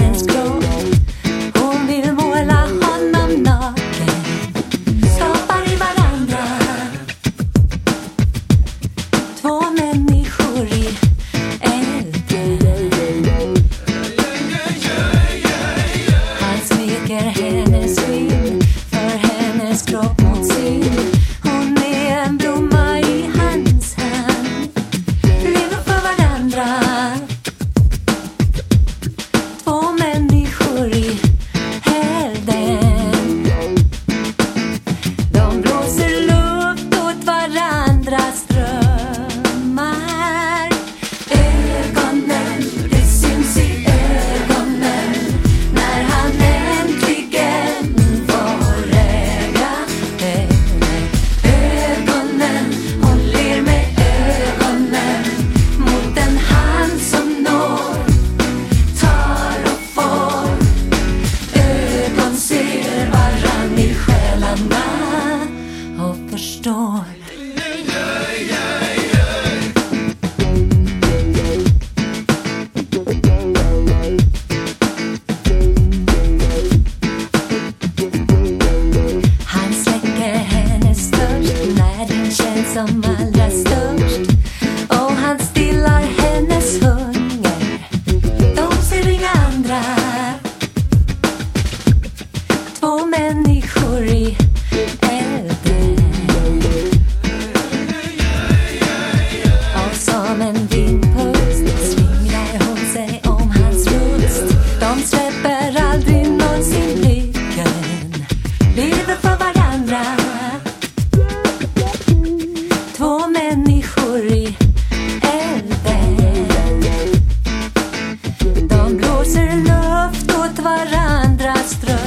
mannens kropp. Den känns som mostra.